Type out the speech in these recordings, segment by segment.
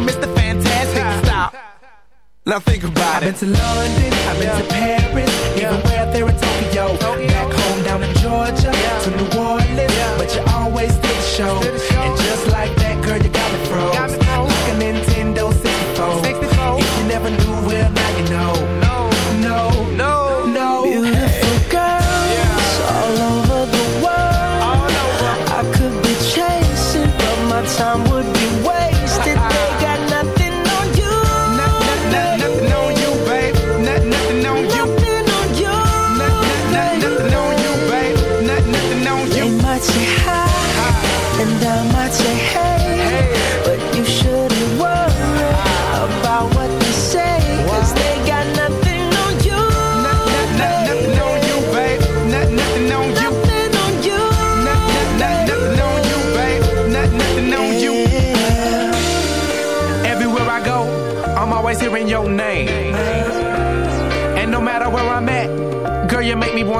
me Mr. Fantastic stop! Now think about I've it. I've been to London, I've been yeah. to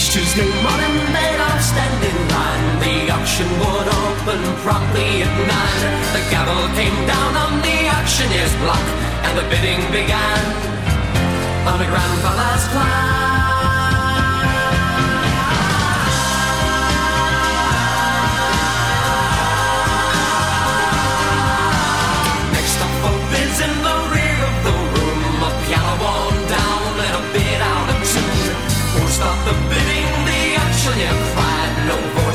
Each Tuesday morning they'd all stand in line. The auction would open promptly at nine. The gavel came down on the auctioneer's block, and the bidding began on a grandfather's climb.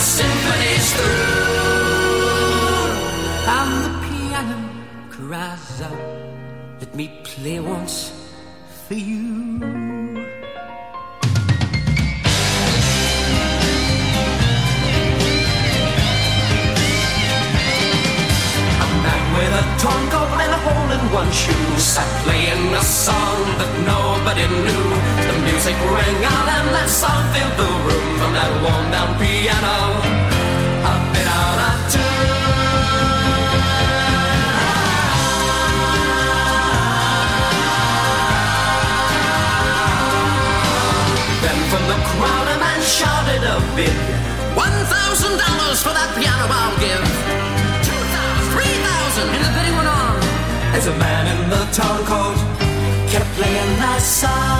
symphony's through. And the piano cries out, let me play once for you. With a torn coat and a hole in one shoe sat playing a song that nobody knew. Music rang out and that song filled the room from that worn down piano. Out of tune. Then from the crowd a man shouted a bid. One thousand dollars for that piano I'll give. Two thousand, three thousand, and the bidding went on. As a man in the town coat kept playing that song.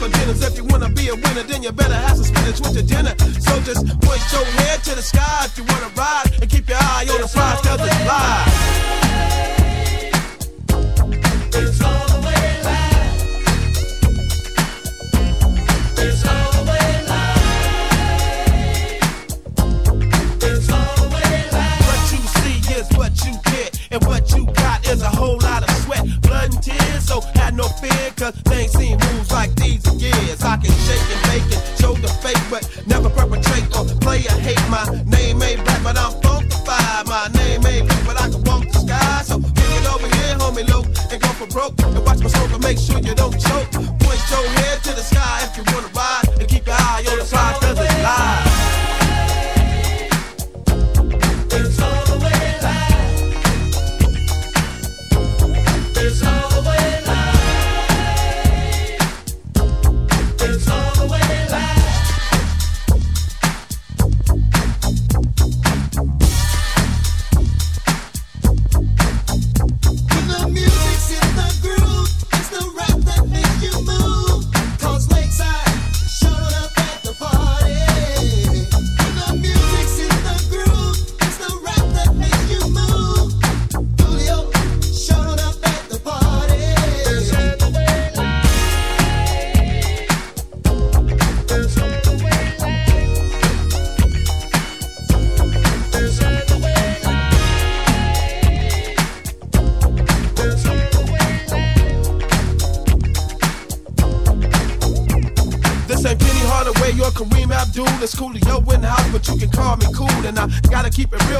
Beginners. If you wanna be a winner, then you better have some spinach with your dinner. So just point your head to the sky if you wanna ride, and keep your eye on the prize, cause it's live. It's all the way live. It's all the way live. It's all the way live. What you see is what you get, and what you got is a whole lot of sweat, blood, and tears. So had no fear, cause they ain't perpetrate or play hate. My name ain't black, but I'm funkified. My name ain't blue, but I can walk the sky. So bring it over here, homie, low, and go for broke. And watch my smoke and make sure you don't choke. Point your head to the sky if you wanna ride, and keep your eye on the prize,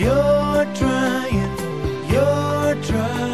you're trying, you're trying.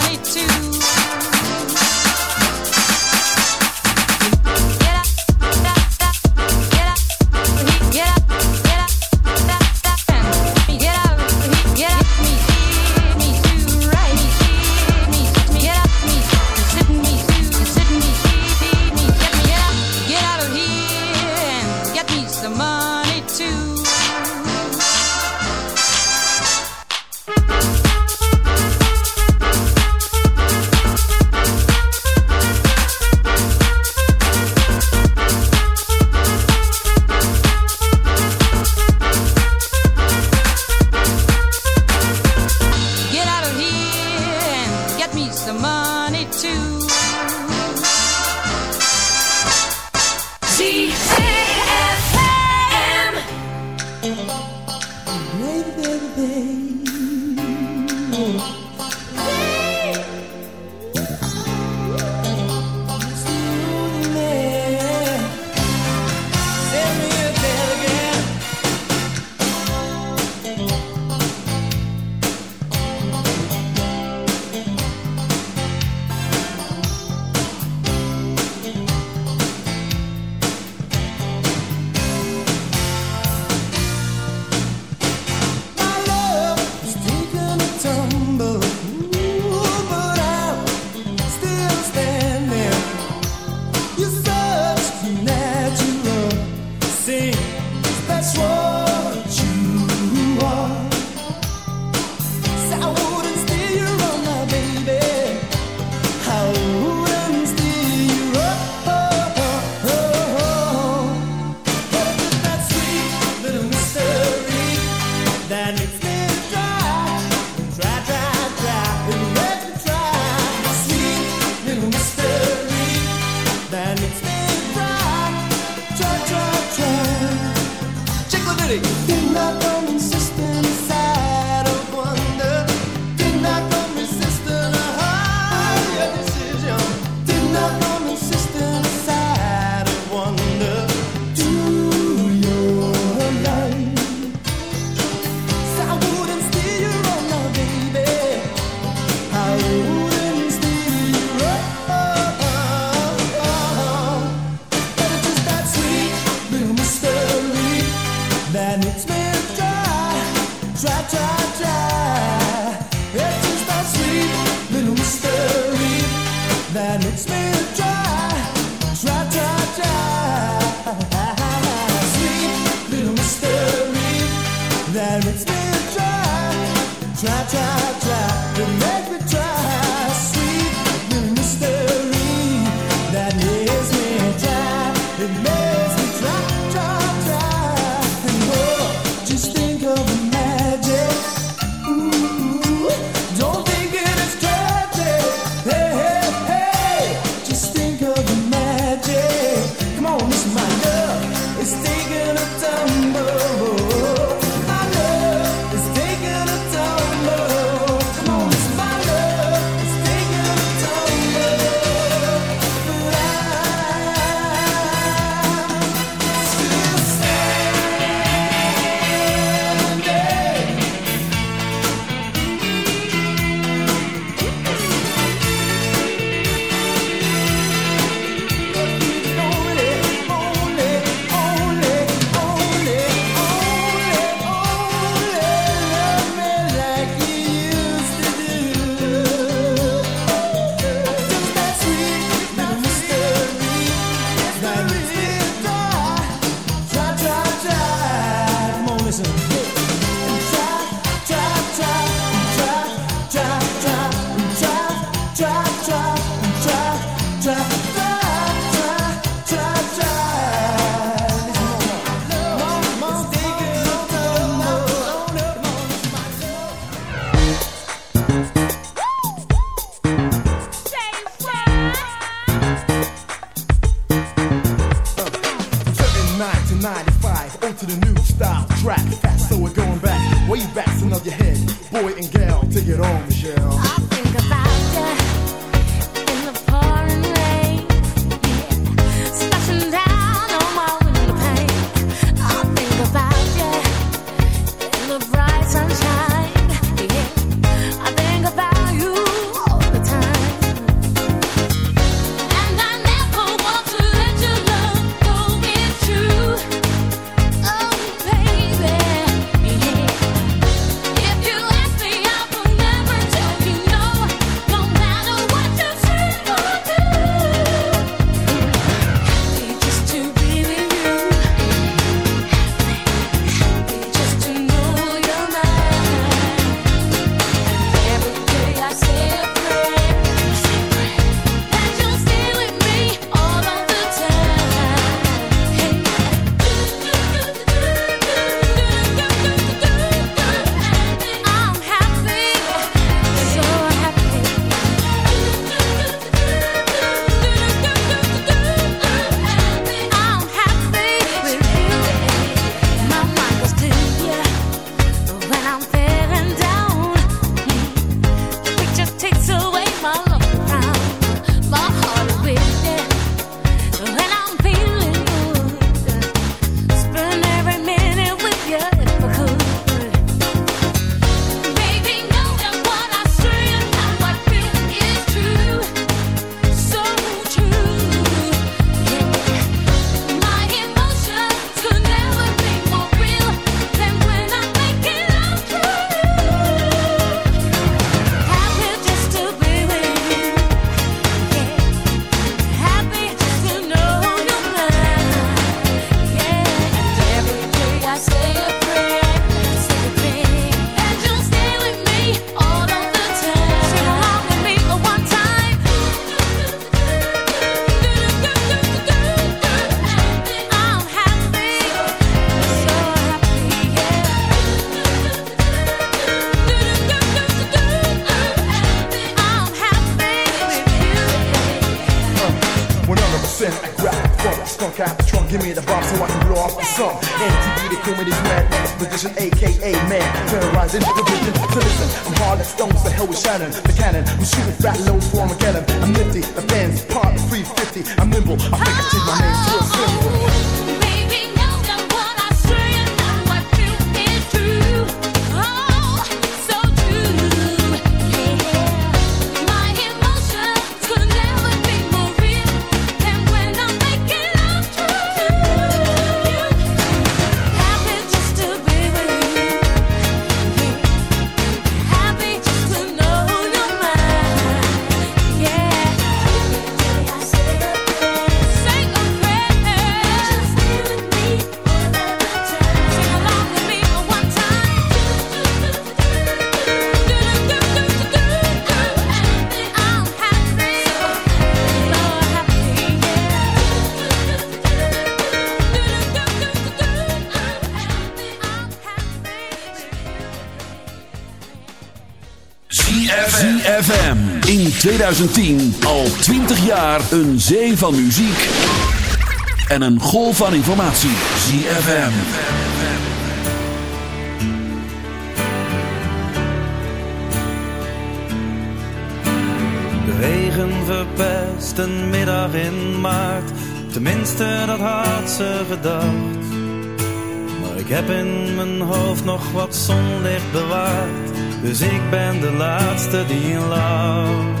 100% I grab the funk, skunk out the trunk, give me the bomb so I can blow off the sun. MTV, the comedy's mad position, aka man, terrorizing the vision. So listen, I'm hard like stones, the hell with Shannon, the cannon. I'm shooting fat loads for Armageddon. I'm nifty, the fans part 350. I'm nimble, I think I change my name to a. 2010 al 20 jaar een zee van muziek. En een golf van informatie. ZFM. De regen verpest een middag in maart. Tenminste, dat had ze gedacht. Maar ik heb in mijn hoofd nog wat zonlicht bewaard. Dus ik ben de laatste die lacht.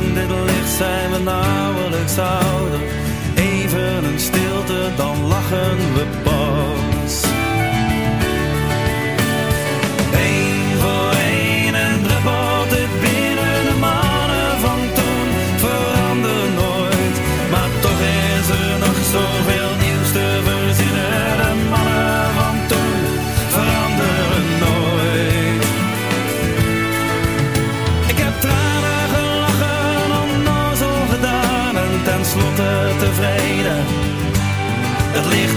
In dit licht zijn we nauwelijks ouder. Even een stilte, dan lachen we pas. Eén voor één en druppelt het binnen de mannen van toen. Verander nooit, maar toch is er nog zoveel nieuws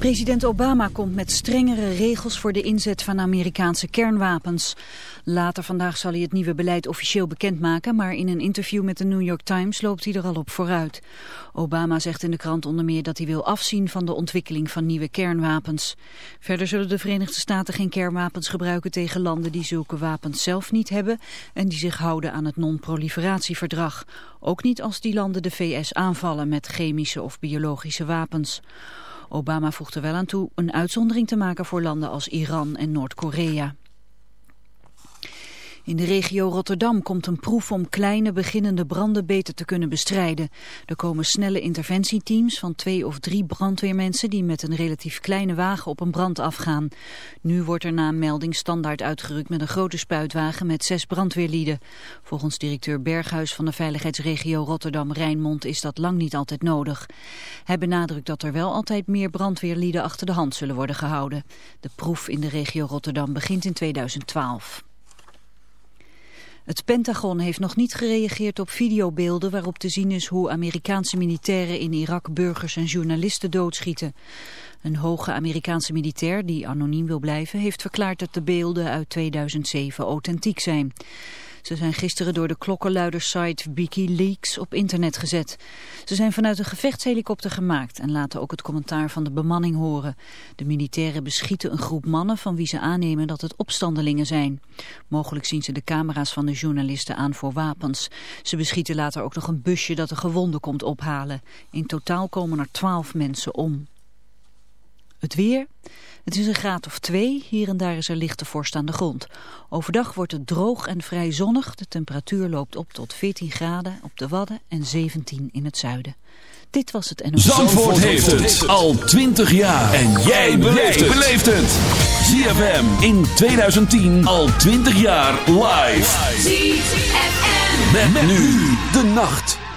President Obama komt met strengere regels voor de inzet van Amerikaanse kernwapens. Later vandaag zal hij het nieuwe beleid officieel bekendmaken, maar in een interview met de New York Times loopt hij er al op vooruit. Obama zegt in de krant onder meer dat hij wil afzien van de ontwikkeling van nieuwe kernwapens. Verder zullen de Verenigde Staten geen kernwapens gebruiken tegen landen die zulke wapens zelf niet hebben en die zich houden aan het non-proliferatieverdrag. Ook niet als die landen de VS aanvallen met chemische of biologische wapens. Obama voegt er wel aan toe een uitzondering te maken voor landen als Iran en Noord-Korea. In de regio Rotterdam komt een proef om kleine beginnende branden beter te kunnen bestrijden. Er komen snelle interventieteams van twee of drie brandweermensen die met een relatief kleine wagen op een brand afgaan. Nu wordt er na melding standaard uitgerukt met een grote spuitwagen met zes brandweerlieden. Volgens directeur Berghuis van de veiligheidsregio Rotterdam-Rijnmond is dat lang niet altijd nodig. Hij benadrukt dat er wel altijd meer brandweerlieden achter de hand zullen worden gehouden. De proef in de regio Rotterdam begint in 2012. Het Pentagon heeft nog niet gereageerd op videobeelden waarop te zien is hoe Amerikaanse militairen in Irak burgers en journalisten doodschieten. Een hoge Amerikaanse militair, die anoniem wil blijven, heeft verklaard dat de beelden uit 2007 authentiek zijn. Ze zijn gisteren door de klokkenluidersite Wikileaks op internet gezet. Ze zijn vanuit een gevechtshelikopter gemaakt en laten ook het commentaar van de bemanning horen. De militairen beschieten een groep mannen van wie ze aannemen dat het opstandelingen zijn. Mogelijk zien ze de camera's van de journalisten aan voor wapens. Ze beschieten later ook nog een busje dat de gewonden komt ophalen. In totaal komen er twaalf mensen om. Het weer. Het is een graad of twee. Hier en daar is er lichte vorst aan de grond. Overdag wordt het droog en vrij zonnig. De temperatuur loopt op tot 14 graden op de Wadden en 17 in het zuiden. Dit was het NOS. Zandvoort heeft het al 20 jaar. En jij beleeft het. ZFM in 2010 al 20 jaar live. ZFM. Met nu de nacht.